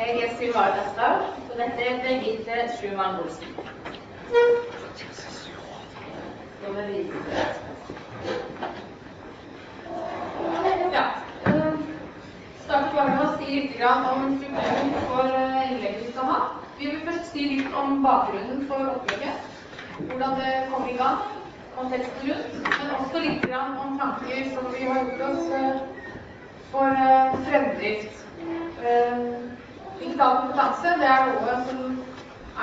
Jeg er Sylva Westad, og dette er Birgitte Schumann Olsen. Ja. Start bare med å si litt om strukturen for eh, innlegget vi skal ha. Vi vil først si litt om bakgrunnen for opplegget. Hvordan det kom i gang, konteksten rundt. Men også litt om tanker som vi har gjort oss eh, for eh, fremdrift. Digital kompetanse det er noe som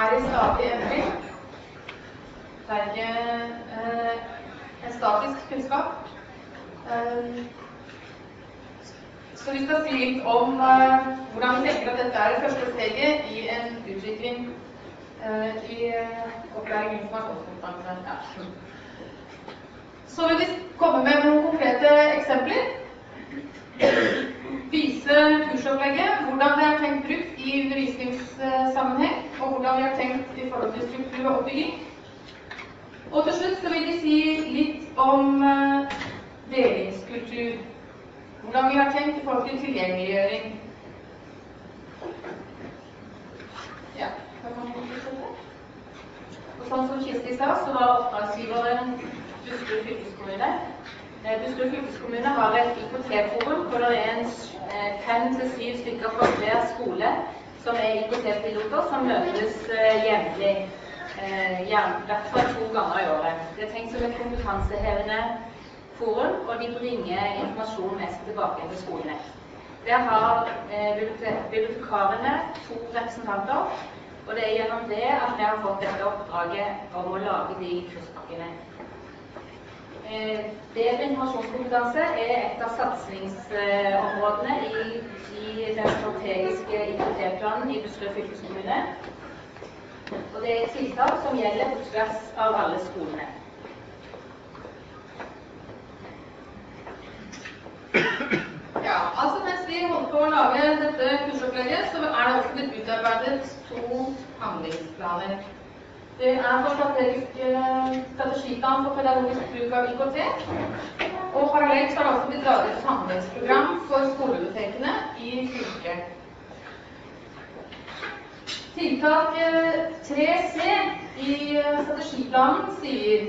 er i stadig endring. Det er ikke eh, en statisk kunnskap. Eh, så vi skal si litt om eh, hvordan vi tenker at dette er det første steget i en utvikling eh, i eh, opplæring i informasjonskompetanse. Ja. Så vil vi komme med noen konkrete eksempler. Vise kursopplegget, hvordan det er tenkt brukt undervisningssammenheng, og hvordan vi har tenkt i forhold til struktur og oppbygging. Og til slutt så vil jeg si litt om eh, delingskultur. Hvordan vi har tenkt i forhold til tilgjengeliggjøring. Ja, da kan vi fortsette. Og sånn som Kirsti sa, så var oppdragsgiveren Buskerud fylkeskommune. Eh, Buskerud fylkeskommune har et IKT-forum hvor det er eh, fem til syv stykker fra hver skole som er IKT-piloter, som møtes eh, jevnlig. Eh, I hvert fall to ganger i året. Det er tenkt som et kompetansehevende forum, og de bringer informasjon med seg tilbake til skolene. Der har eh, bibliotekarene to representanter, og det er gjennom det at vi har fått dette oppdraget om å lage de kurspakkene. Eh, Bedre informasjonskompetanse er et av satsingsområdene i, i den strategiske IKT-planen i Buskerud fylkeskommune. Og det er et tiltak som gjelder på tvers av alle skolene. Ja, altså Mens vi holder på å lage dette kursopplegget, så er det også blitt utarbeidet to handlingsplaner. Det er for strategisk eh, strategiplan for pedagogisk bruk av IKT. Og parallelt har det også blitt laget et samarbeidsprogram for skolebibliotekene i fylket. Tiltak eh, 3C i eh, strategiplanen sier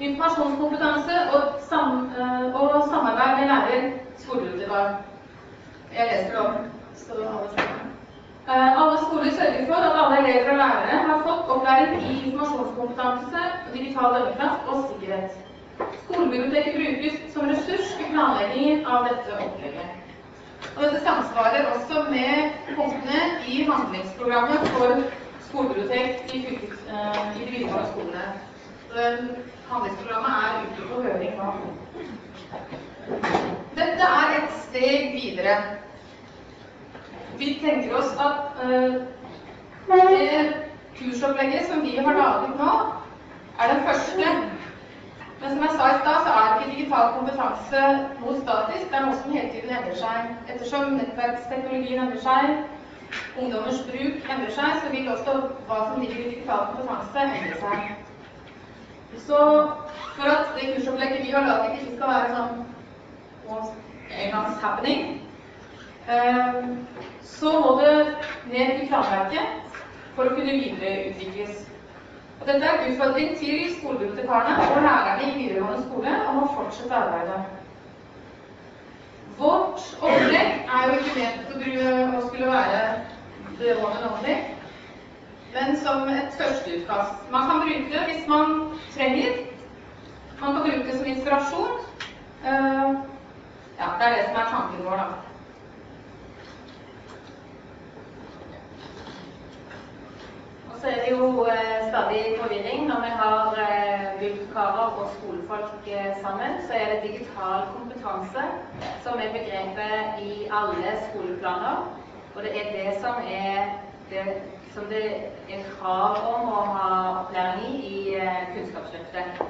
informasjonskompetanse og, sam, eh, og samarbeid med lærer skoleutøver. Jeg leser det om, så alle skjønner. Eh, Alle skoler sørger for at alle elever og lærere har fått opplæring i informasjonskompetanse, digital dømmekraft og sikkerhet. Skolebiblioteket brukes som ressurs i planleggingen av dette opplegget. Og dette samsvarer også med punktene i handlingsprogrammet for skolebibliotek i, fylkes, eh, i de videregående skolene. Handlingsprogrammet er ute på høring nå. Dette er et steg videre. Vi tenker oss at uh, kursopplegget som vi har laget nå, er den første. Men som jeg sa i stad, så er ikke digital kompetanse noe statisk. Det er noe som hele tiden endrer seg. Ettersom nettverksteknologien endrer seg, ungdommers bruk endrer seg, så vil også hva som ligger i digital kompetanse, endre seg. Så for at det kursopplegget vi har laget, ikke skal være sånn engangs happening, eh, så må det ned i planverket for å kunne videreutvikles. Og dette er en utfordring til skolebibliotekarene og lærerne i videregående skole om å fortsette arbeidet. Vårt opplegg er jo ikke ment å skulle være the one and only, men som et førsteutkast. Man kan bruke det hvis man trenger. Man kan bruke det som inspirasjon. Eh, ja, det er det som er tanken vår, da. Og så er det jo eh, stadig forvirring når vi har eh, og skolefolk eh, sammen. Så er det digital kompetanse som er begrepet i alle skoleplaner. Og det er det som er det som det er krav om å ha opplæring i i eh, Kunnskapsløftet.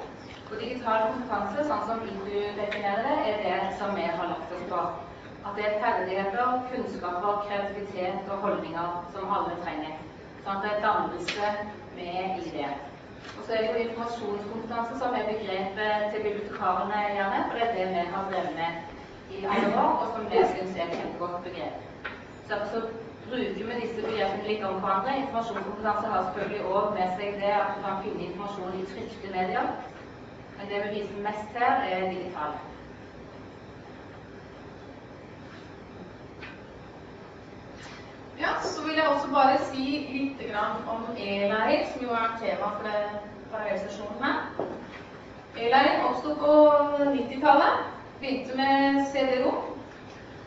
Og digital kompetanse, sånn som ITU definerer det, er det som vi har lagt oss på. At det er ferdigheter, kunnskaper, kreativitet og holdninger som alle trenger. Sånn det er dannelse med i det. Og så er det jo informasjonskompetanse som er begrepet til bibliotekarene gjerne, for det er det vi har drevet med i alle år, og som vi syns er et kjempegodt begrep. Så derfor bruker vi disse begrepene litt om hverandre. Informasjonskompetanse har selvfølgelig òg med seg det at du kan finne informasjon i trykte medier. Men det vi viser mest her, er digitale. Ja, så vil jeg også bare si litt om e-læring, som jo er tema for parallellsesjonen her. E-læring oppsto på 90-tallet. Begynte med CD-rom.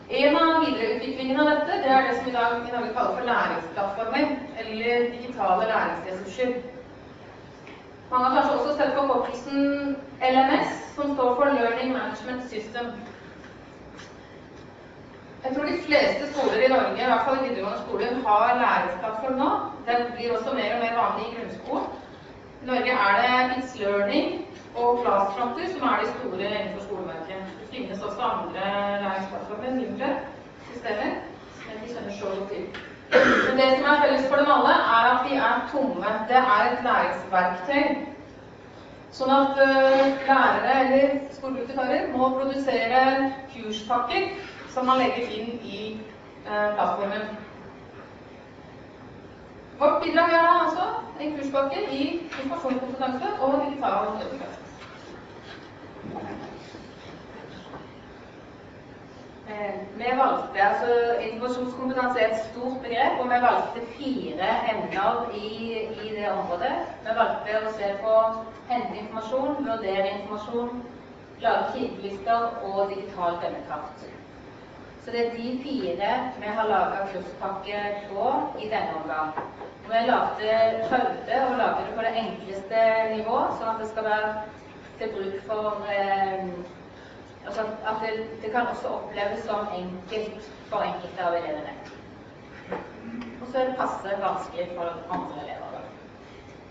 En av videreutviklingene av dette det er det som i dag, i dag kaller for læringsplattformer, eller digitale læringsressurser. Man har kanskje også sett forkortelsen LMS, som står for Learning Management System. Jeg tror de fleste skoler i Norge, i hvert fall i videregående skoler, har læringsplattform nå. Den blir også mer og mer vanlig i grunnskolen. I Norge er det It's Learning og Classfronter som er de store innenfor skoleverket. Det finnes også andre læringsplattformer, mindre systemer, men de kjenner så godt til. Men det som er felles for dem alle, er at de er tomme. Det er et læringsverktøy. Sånn at uh, lærere eller skolebibliotekarer må produsere kurspakker som man legger inn i eh, plattformen. Vårt bidrag er da altså en kurspakke i informasjonskompetanse og digital. Eh, vi valgte, altså Informasjonskompetanse er et stort begrep, og vi valgte fire emner i, i, det området. Vi valgte å se på hente informasjon, vurdere informasjon, lage kildelister og digital dømmekraft. Så det er de fire vi har laga kurspakke på i denne omgang. Vi lagde, prøvde å lage det på det enkleste nivå, sånn at det skal være til bruk for eh, altså At det, det, kan også oppleves som enkelt for enkelte av elevene. Og så er det passe vanskelig for andre elever.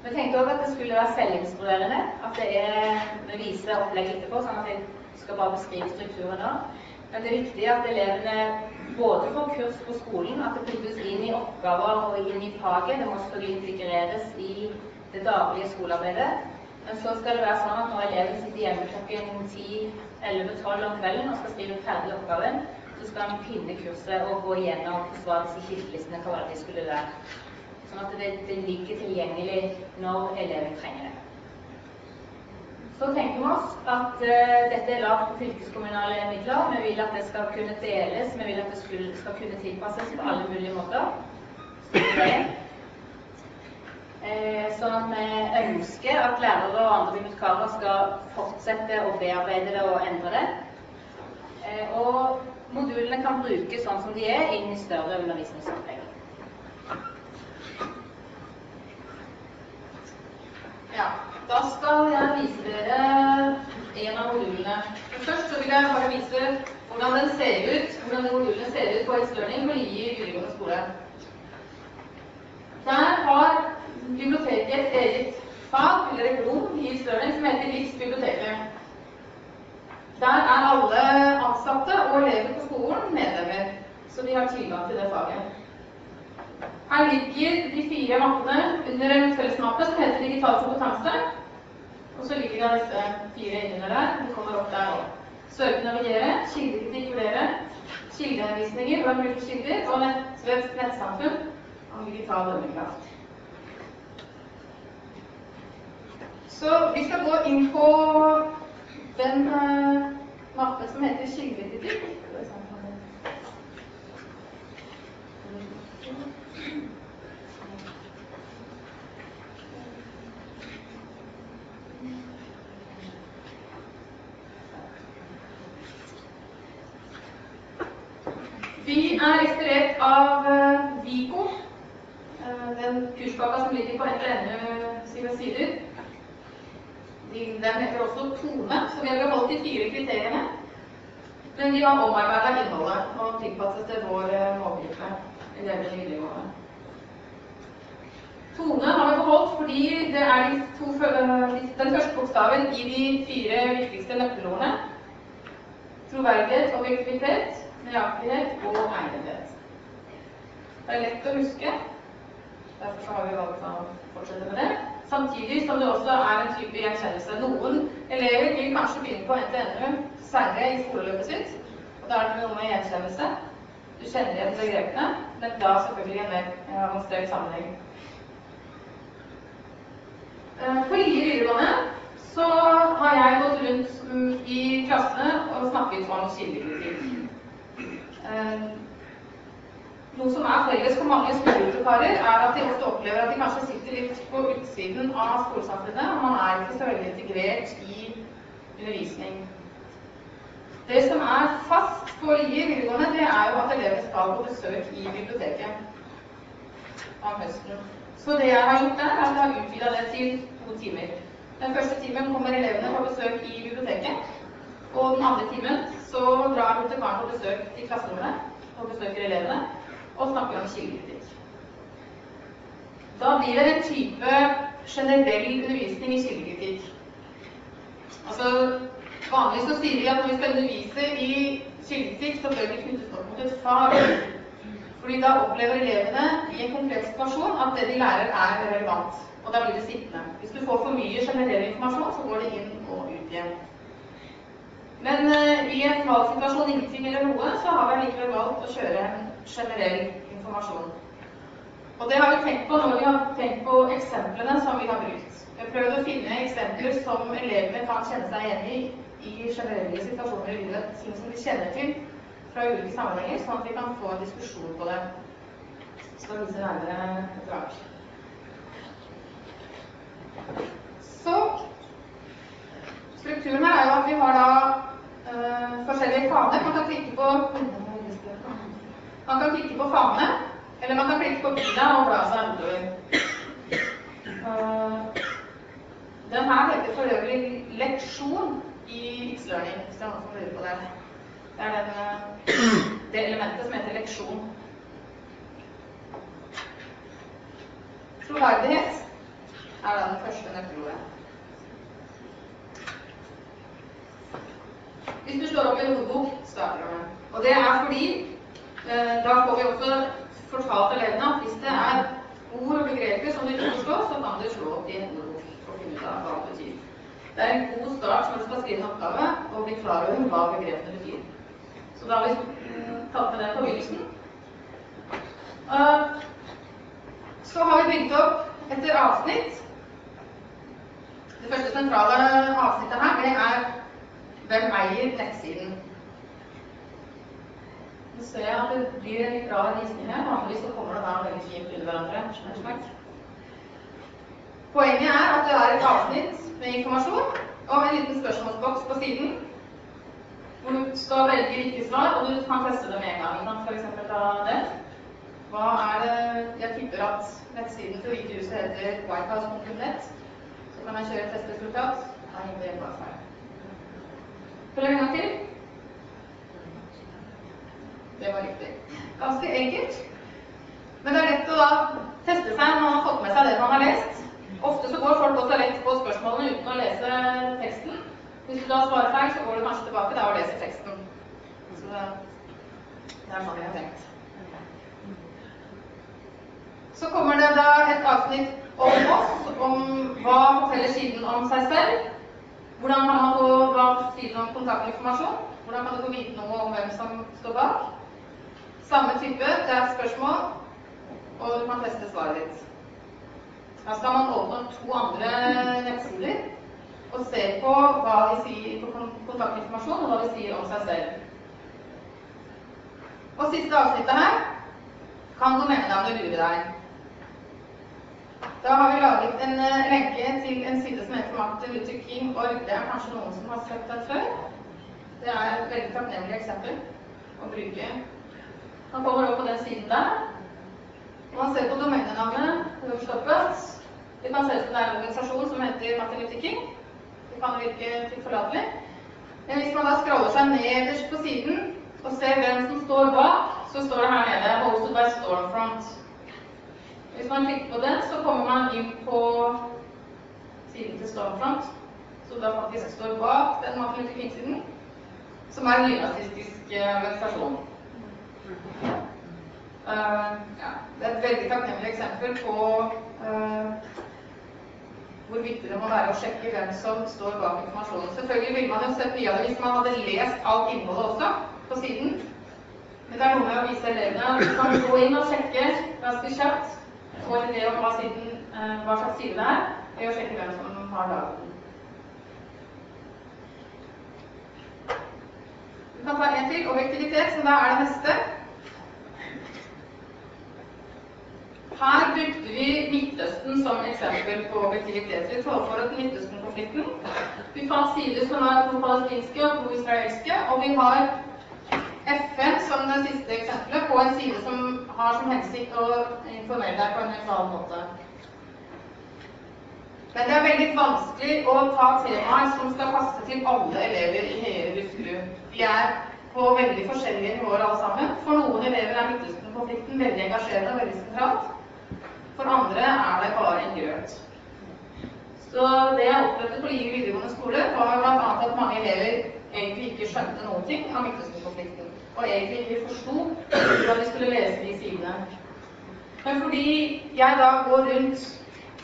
Vi tenkte òg at det skulle være selvinstruerende. At det er, vi viser opplegg etterpå, sånn at jeg skal bare beskrive strukturen nå. Men det er viktig at elevene både får kurs på skolen, at det puttes inn i oppgaver og inn i faget. Det må selvfølgelig integreres i det daglige skolearbeidet. Men så skal det være sånn at når eleven sitter hjemme klokken 10-11-12 om kvelden og skal skrive ferdig oppgaven, så skal han finne kurset og gå igjennom forsvarets disse kildelistene for hva de skulle lære. Sånn at det, det, ligger tilgjengelig når eleven trenger det. Så tenker vi oss at uh, dette er lavt på fylkeskommunale midler. Vi vil at det skal kunne deles, vi vil at det skal, skal kunne tilpasses på alle mulige måter. Sånn at vi ønsker at lærere og andre bibliotekarer skal fortsette å bearbeide det og endre det. Eh, og modulene kan brukes sånn som de er, inn i større undervisningsopplegg. Ja, da skal jeg vise dere en av modulene. Men først vil jeg bare vise hvordan den ser ut, hvordan den modulen ser ut på It's Learning på Lier videregående skole. Der har biblioteket et eget fag, eller et rom, i Støren som heter Livsbiblioteket. Der er alle ansatte og elever på skolen medlemmer, så de har tilgang til det faget. Her ligger de fire mappene under en fellesmappe som heter Digital kompetanse. Og så ligger da disse fire innunder der. De kommer opp der òg. Søke navigere, kildekritikk vurdere, hvem bruker kilder, og nett, nettsamfunn om digital dømmekraft. Så vi skal gå inn på den uh, mappen som heter kildekritikk. Vi er inspirert av uh, VIKO, uh, den kurspakka som ligger på NTNU sine sider. Den også Tone, som har beholdt de fire kriteriene. Men de har omarbeida innholdet og tilpasset til vår eh, målgruppe. elever i videregående. Tone har vi beholdt fordi det er de to, den første bokstaven i de fire viktigste nøkkelordene. Troverdighet, objektivitet, nøyaktighet og egnethet. Det er lett å huske. Derfor har vi valgt å fortsette med det. Samtidig som det også er en type gjenkjennelse. Noen elever vil kanskje begynne på NTNU særlig i skoleløpet sitt. og Da er det noe med gjenkjennelse. Du kjenner igjen begrepene, men da selvfølgelig i en mer eh, avansert sammenheng. Eh, på Lier videregående så har jeg gått rundt i klassene og snakket om kildekritikk. Noe som er felles for mange skolebibliotekarer, er at de ofte opplever at de kanskje sitter litt på utsiden av skolesamfunnet, og man er ikke så veldig integrert i undervisning. Det som er fast på Lier videregående, det er jo at elever skal på besøk i biblioteket om høsten. Så det jeg har gjort der, er at jeg har utvida det til to timer. Den første timen kommer elevene på besøk i biblioteket. Og den andre timen så drar bibliotekaren på besøk i klasserommet og besøker elevene og snakker om kildekritikk. Da blir det en type generell undervisning i kildekritikk. Altså, Vanligvis så sier vi at når vi skal undervise i kildekritikk, så bør det knyttes opp mot et fag. Fordi da opplever elevene i en konkret situasjon at det de lærer, er relevant. Og da blir det sittende. Hvis du får for mye generell informasjon, så går det inn og ut igjen. Men uh, i en valgsituasjon, ingenting eller noe, så har vi likevel valgt å kjøre en generell informasjon. Og det har vi tenkt på når vi har tenkt på eksemplene som vi har brukt. Vi har prøvd å finne eksempler som elevene kan kjenne seg igjen i i generelle situasjoner i livet, ting som de kjenner til fra ulike sammenhenger, sånn at vi kan få en diskusjon på det. Skal vise nærmere etter hvert. Så strukturen her er jo at vi har da uh, forskjellige faner. Man kan klikke på man kan klikke på fane, eller man kan klikke på bila og bla seg utover. Uh, den her heter for øvrig leksjon i X-learning, hvis det er noen som lurer på det. Det er den, eh, det elementet som heter leksjon. Troverdighet er den første nøkkelordet. Hvis du slår opp i en ordbok, starter du med. Og det er fordi eh, da får vi også fortalt elevene at hvis det er ord og begreper som du ikke forstår, så kan du slå opp i en ordbok og finne ut av hva det betyr. Det er en god start når du skal skrive en oppgave, å bli klar over hva begrepene betyr. Så da har vi mm, tatt med den på begynnelsen. Uh, så har vi bygd opp etter avsnitt. Det første sentrale avsnittet her, det er hvem eier nettsiden. Nå ser jeg at det blir en litt rar visning her. Vanligvis så kommer det da veldig fint under hverandre. Poenget er at det er et avsnitt med informasjon og en liten spørsmålsboks på siden hvor du skal velge riktig svar, og du kan teste det med en gang. F.eks. ta den. Hva er det Jeg tipper at nettsiden til Hvite huset heter whitehouse.net. Så kan jeg kjøre et testresultat. Det. Prøv en gang til. Det var riktig. Ganske enkelt. Men det er lett å da teste seg når man har fått med seg det man har lest. Ofte så går folk også lett på spørsmålene uten å lese teksten. Hvis du da svarer feil, så går du kanskje tilbake da og leser teksten. Så det er sånn jeg har tenkt. Så kommer det da et avsnitt om oss, om hva forteller siden om seg selv. Hvordan kan man få hva siden om kontaktinformasjon? Hvordan kan du få vite noe om hvem som står bak? Samme type, det er spørsmål, og du kan teste svaret ditt. Da skal man åpne to andre nettsider og se på hva de sier på kontaktinformasjon, og hva de sier om seg selv. Og siste avsnittet her kan du mene deg. om du lurer deg. Da har vi laget en uh, lenke til en side som heter Martin Luther King Org. Det er kanskje noen som har sett der før. Det er et veldig takknemlig eksempel å bruke. Der. Når man ser på domenenavnet øverst oppe, det kan se ut som det er en organisasjon som heter Martin Luther King. Det kan virke tilforlatelig. Men hvis man da scroller seg nederst på siden og ser hvem som står bak, så står det her nede 'Hosted by Stormfront'. Hvis man klikker på den, så kommer man inn på siden til Stormfront, som da faktisk står bak den Martin Luther King-siden, som er en nynazistisk eh, organisasjon. Uh, ja, det er et veldig takknemlig eksempel på uh, hvor viktig det må være å sjekke hvem som står bak informasjonen. Selvfølgelig ville man jo sett mye av det hvis man hadde lest alt innholdet også på siden. Men det er noe med å vise elevene. Du kan gå inn og sjekke ganske kjapt. Få en idé om hva, siden, eh, hva slags side det er, å sjekke hvem som har laget den. Vi kan ta en til, objektivitet, som da er det neste. Her brukte vi Midtøsten som eksempel på objektivitet. Vi tar for oss Midtøsten-konflikten. Vi fant sider som er to palestinske og to israelske, og vi har FN som det siste eksempelet på en side som har som hensikt å informere deg på en nøytral måte. Men det er veldig vanskelig å ta temaer som skal passe til alle elever i hele Buskerud. De er på veldig forskjellige nivåer alle sammen. For noen elever er Midtøsten-konflikten veldig engasjerende og veldig sentralt. For andre er det bare en grøt. Så det jeg opplevde på Lier videregående skole, var bl.a. at mange elever egentlig ikke skjønte noen ting av Midtøsten-konflikten. Og egentlig ikke forsto hvordan de skulle lese de sidene. Men fordi jeg da går rundt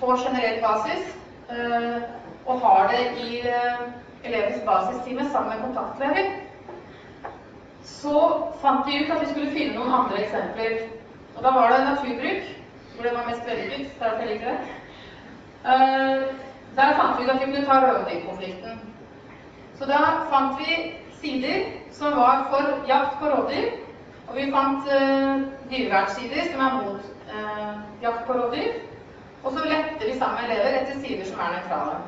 på generell basis øh, og har det i øh, elevens basistime sammen med kontaktlærer, så fant vi ut at vi skulle finne noen andre eksempler. Og da var det naturbruk, hvor det var mest vellykket. Derfor jeg liker det. Uh, der fant vi ut at vi kunne ta rovdyrkonflikten. Så da fant vi sider som var for jakt på rovdyr. Og vi fant uh, dyrevernsider som er mot uh, jakt på rovdyr. Og så lette vi sammen med elever etter sider som er nøytrale.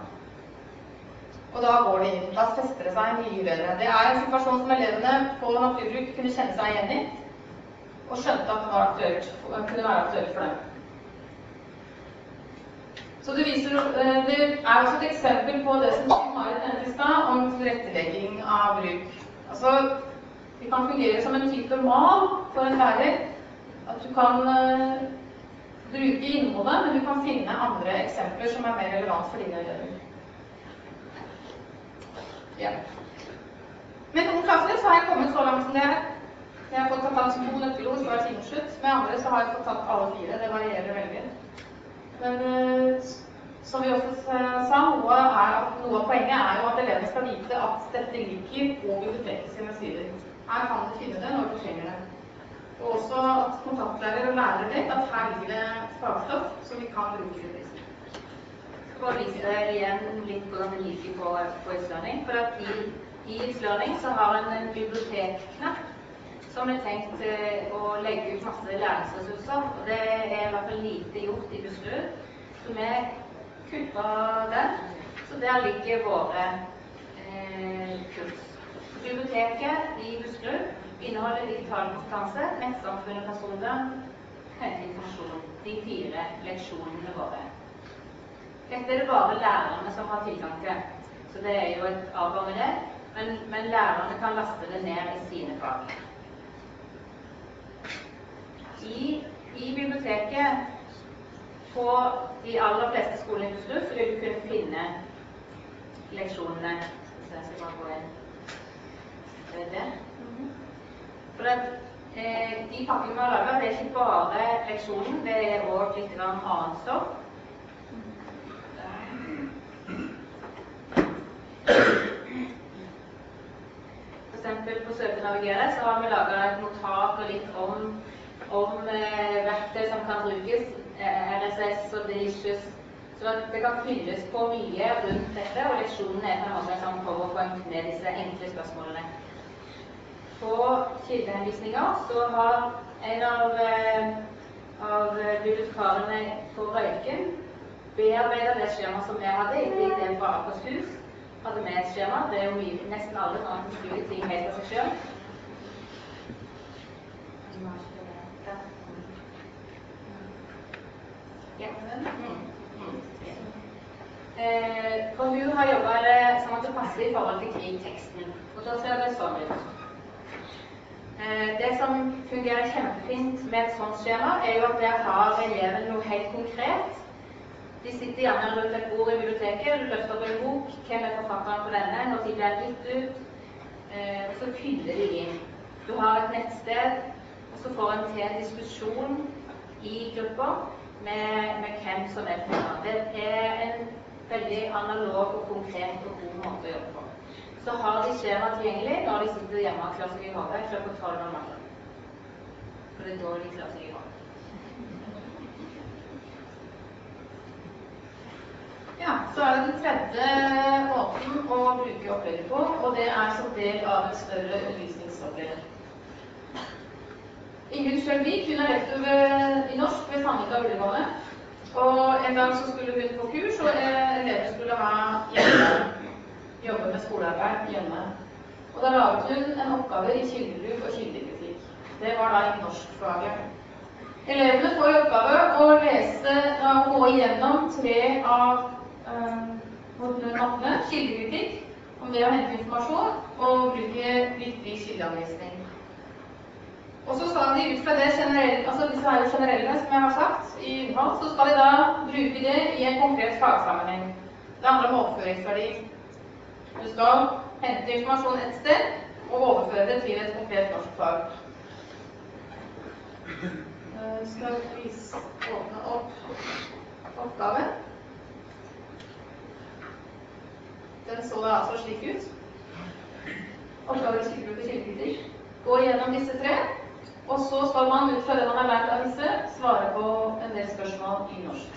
Og da går det inn. Da fester det seg mye bedre. Det er en situasjon som elevene på naturbruk kunne kjenne seg igjen i, og skjønte at det var aktuelt, kunne være aktuelt for dem. Så det, viser, eh, det er også et eksempel på det som Marit nevnte i stad, om tilrettelegging av bruk. Altså, det kan fungere som en type mal for en lærer. At du kan uh, bruke innholdet, men du kan finne andre eksempler som er mer relevant for dine elever. Ja. Med noen klasser så har jeg kommet så langt som det er. Jeg har fått tatt to nøkkelord, så er timen slutt. Med andre så har jeg fått tatt alle fire. Det varierer veldig. Men uh, som vi også sa, noe, er, noe, av poenget er jo at elevene skal vite at dette ligger på biblioteket sine sider. Her kan du finne det når du trenger det. Og også at kontaktlærer og lærer vet at her ligger det fagstoff som vi kan bruke i undervisningen. For å vise igjen litt hvordan det liker på, på Islanding. For at i, i Islanding så har en en bibliotekknapp som er tenkt eh, å legge ut masse læringsressurser. Og det er i hvert fall lite gjort i Buskerud. Så vi kutta den. Så der ligger våre eh, kurs. Biblioteket i Buskerud inneholder digital kompetanse, nettsamfunn og personvern, henteinformasjon. De fire leksjonene våre. Dette er det bare lærerne som har tilgang til. Så det er jo et det. Men, men lærerne kan laste det ned i sine fag. I, I, biblioteket på de aller fleste skolene i Oslo, vil du kunne finne leksjonene. Så jeg skal bare gå inn. Det er det. For at, eh, de pakkene vi har laga, det er ikke bare leksjonen, det er òg litt annet stoff. Eksempel på Søke navigere så har vi laga et notat og litt om om eh, verktøy som kan brukes, eh, RSS og Delicious. Så det kan fylles på mye rundt dette, og leksjonen er på en måte sånn for å få ned disse enkle spørsmålene. På kildehenvisninger så har en av, eh, av bibliotekarene på Røyken bearbeidet det skjemaet som vi hadde i det fra Akershus. Hadde med et skjema. Det er jo mye, nesten alle skriver ting helt av seg sjøl. Eh, for hun har jobba sånn at det passer i forhold til krigteksten. Og da ser det sånn ut. Eh, det som fungerer kjempefint med et sånt skjema, er jo at der har eleven noe helt konkret. De sitter gjerne rundt et bord i biblioteket, du løfter opp en bok. Hvem er forfatteren på denne? Når de blir gitt ut? Eh, så fyller de inn. Du har et nettsted, og så får en til en diskusjon i gruppa med, med hvem som er på Det er en veldig analog og konkret og god måte å jobbe på. Så har de skjema tilgjengelig når de sitter hjemme og klør seg i hodet klokka tolv om natten. For det er da de klør seg i hodet. Ja, så er det den tredje måten å bruke opplegget på, og det er som del av et større undervisningsopplegg. Ingrid Sjølvik hun er lektor i norsk ved Sandvika videregående. Og en gang så skulle hun på kurs, og elever skulle ha hjemme, jobbe med skolearbeid hjemme. Og da laget hun en oppgave i kildebruk og kildekritikk. Det var da i norskfaget. Elevene får i oppgave å lese og gå igjennom tre av eh, mappene, kildekritikk, om det å hente informasjon, og bruke viktig kildeanvisning. Og så skal de ut fra det generelle, altså disse er jo generelle, som jeg har sagt, i innhold, så skal de da bruke det i en konkret fagsammenheng. Det handler om overføringsverdi. Du skal hente informasjon et sted og overføre det til et konkret norsk fag. Jeg skal vi åpne opp oppgaven. Den så da altså slik ut. Oppgaver og kildebruk og kildekritikk. Gå gjennom disse tre. Og så skal man ut fra det man har lært av disse, svare på en del spørsmål i norsk.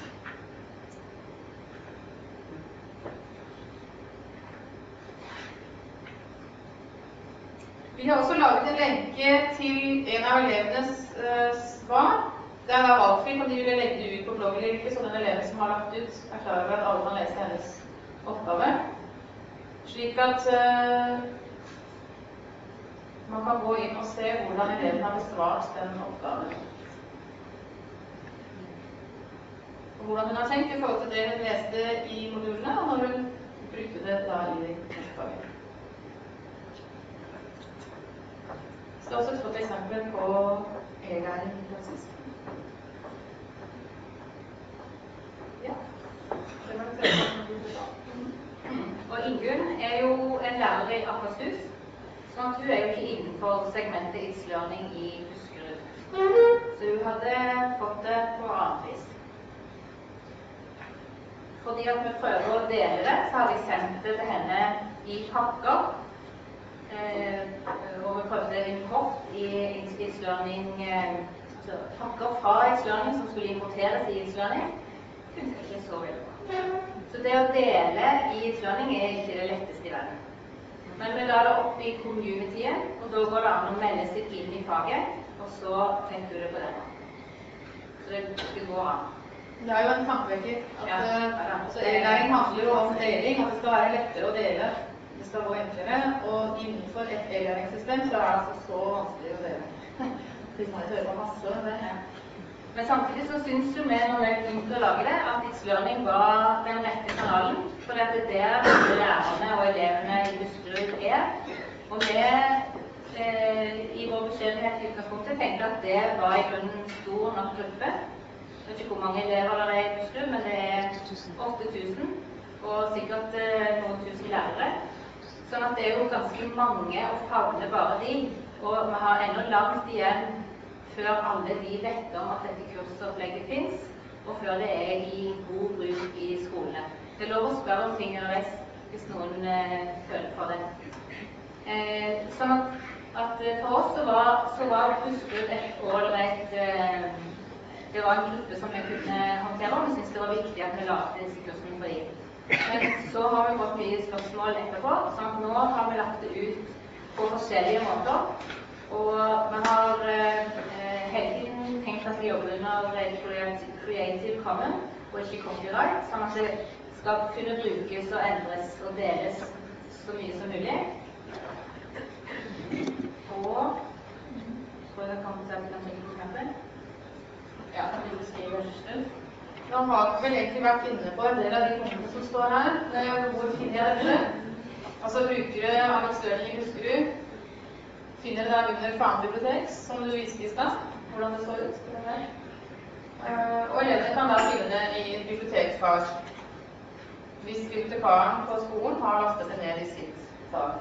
Vi har også laget en lenke til en av elevenes eh, svar. Det er da valgfritt om de vil legge det ut på blogg eller ikke, så den eleven som har lagt ut, er klar over at alle kan lese hennes oppgave. Slik at eh, man kan gå inn og se hvordan eleven har besvart den oppgaven. Og hvordan hun har tenkt i forhold til det hun leste i modulene, og når hun brukte det da i oppgaven. Er også et godt eksempel på e-læring i praksis. Ja. Og Ingunn er jo en lærer i Akershus, sånn at hun er jo ikke innenfor segmentet It's Learning i Buskerud. Så hun hadde fått det på annet vis. Fordi at vi prøver å dele det, så hadde jeg sendt det til henne i pakker. Eh, og vi prøvde import i It's Learning eh, altså pakker fra It's Learning som skulle importeres i It's Learning. Funket ikke så veldig bra. Så det å dele i It's Learning er ikke det letteste i verden. Men vi la det opp i communityen, og da går det an å melde seg inn i faget, og så tenker du det på den. Så det, det går an. Det er jo en tankevekker. at, Ja, eh, altså, E-læring handler jo om deling, at det skal være lettere å dele. Det skal gå enklere. Og innenfor et e-læringssystem så er det altså så vanskelig å dele. Hvis man hører på masse om det. Men samtidig så syns jo vi når vi begynte å lage det, at It's Learning var den rette kanalen. For det er der lærerne og elevene i. Og vi eh, i vår beskjedenhet i utgangspunktet tenkte at det var i grunnen stor nok gruppe. Jeg vet ikke hvor mange elever det er i Buskerud, men det er 8000. Og sikkert eh, noen tusen lærere. Sånn at det er jo ganske mange å favne bare de. Og vi har ennå langt igjen før alle de vet om at dette kursopplegget fins, og før det er i god bruk i skolene. Det er lov å spørre om ting underveis hvis noen eh, føler for det. Eh, sånn at, at eh, for oss så var, så var Buskerud et ålreit eh, Det var en gruppe som vi kunne håndtere, og vi syntes det var viktig at vi lagde disse kursene for dem. Men så har vi fått mye spørsmål etterpå, at nå har vi lagt det ut på forskjellige måter. Og vi har eh, hele tiden tenkt at vi jobber under Creative Common og ikke copyright, sånn at det skal kunne brukes og endres og deles så mye som mulig. Og tror jeg kan se at vi kan trykke på knappen. Ja, beskrive det? Nå har vi vel egentlig vært inne på en del av de punktene som står her. Eh, Hvor finner jeg dette? Altså brukere av X-Learning i Buskerud finner det der under Faren bibliotek, som du viste i stad. Hvordan det så ut. Skal. Eh, Og elevene kan da finne det i bibliotekfag. Hvis bibliotekaren på skolen har lastet det ned i sitt fag.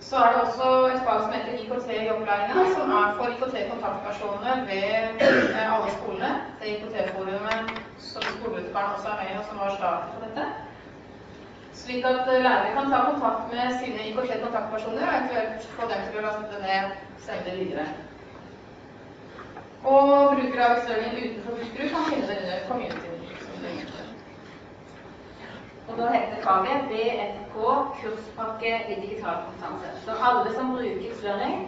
Så er det også et fag som heter IKT i opplæringa, som er for IKT-kontaktpersonene ved eh, alle skolene. Det IKT-forumet som skolebrukeren også er med i, og som var starten på dette. Slik at eh, lærere kan ta kontakt med sine IKT-kontaktpersoner og eventuelt få dem til å laste det ned, det videre. Og brukere av X-learning utenfor Buskerud kan finne det under community. Og da heter faget BFK kurspakke i digital kompetanse. Så alle som bruker X-learning,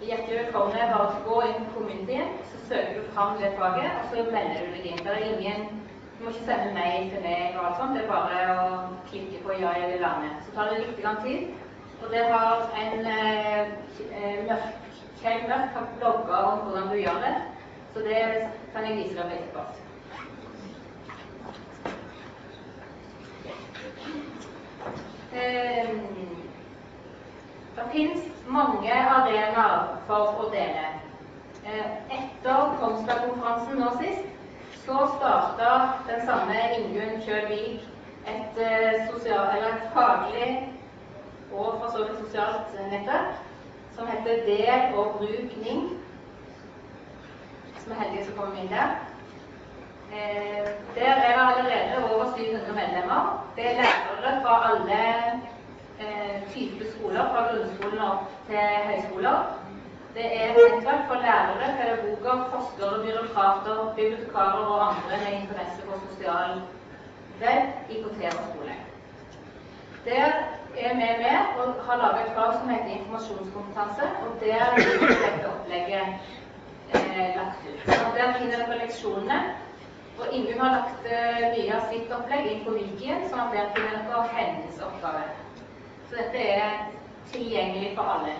hjertelig velkommen bare å gå inn på communityen, så søker du fram det faget, og så melder du deg inn. Det er ingen Du må ikke sende mail til meg og alt sånt, det er bare å klikke på 'ja, jeg vil være med'. Så tar det litt grann tid. Og det har en eh, eh, mørk, Kjell Mørk har blogga om hvordan du gjør det, så det kan jeg vise deg etterpå. Eh, det finnes mange arenaer for å dele. Eh, etter Kongsberg-konferansen nå sist, så starta den samme Ingunn Kjøl Vik et, eh, sosial, et faglig og for så vidt sosialt nettverk som heter Del og bruk NING. Som er heldige som kommer inn der. Eh, der er det allerede over 700 medlemmer. Det er lærere fra alle eh, typer skoler, fra grunnskolen og til høyskoler. Det er et nettverk for lærere, pedagoger, forskere, byråkrater, bibliotekarer og andre med interesse for sosial web, IKT og skole. Der er vi med og har laget et krav som heter informasjonskompetanse, og der er dette opplegget eh, lagt ut. Og der finner dere leksjonene. Og Ingunn har lagt eh, mye av sitt opplegg inn på Wikien, sånn at der finner dere hennes oppgave. Så dette er tilgjengelig for alle.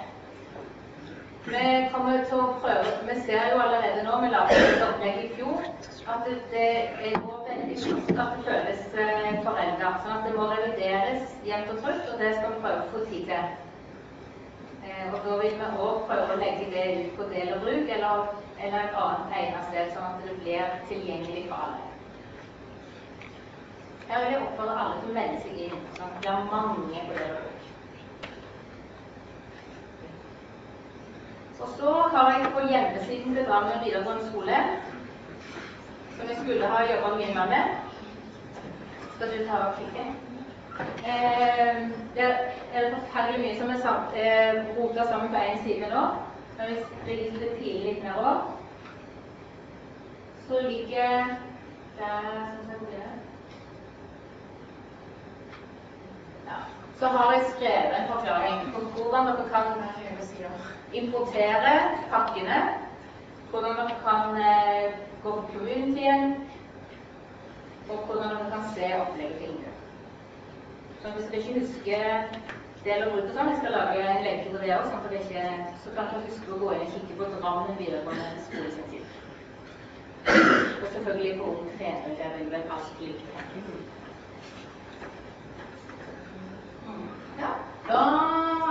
Vi kommer til å prøve, vi ser jo allerede nå, vi lagde et opplegg i fjor, at det, det er nå veldig slutt at det føles eh, forelda. Sånn at det må revideres jevnt og trutt, og det skal vi prøve å få tid til. Eh, og da vil vi òg prøve å legge det ut på del og bruk, eller, eller et annet egnet sånn at det blir tilgjengelig for alle. Her vil jeg oppfordre alle til å melde seg inn, sånn at det blir mange på del og bruk. Og så har jeg på hjemmesiden til Drammen videregående skole, som jeg skulle ha jobba mye mer med Skal du ta og klikke? Eh, det er forferdelig mye som er eh, rota sammen på én side nå. Hvis vi det tidlig litt nedover, så ligger der som sagt se, ja. Så har jeg skrevet en forklaring på hvordan dere kan importere pakkene. Hvordan dere kan eh, gå på communityen, og hvordan dere kan se opplegget til Ingunn. Så hvis dere ikke husker del av bruk sånn, jeg skal lage en lenke til det òg, sånn at ikke, så kan dere huske å gå inn og kikke på Drammen videregående skole sin tid. Og selvfølgelig på Ung trener, der vil vel alt ligge. Ja, da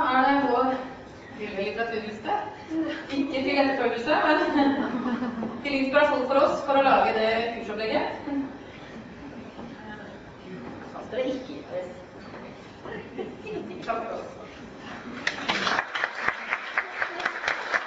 er det vår lille litteraturliste. Ikke til etterfølgelse, men til inspirasjon for oss for å lage det kursopplegget. Så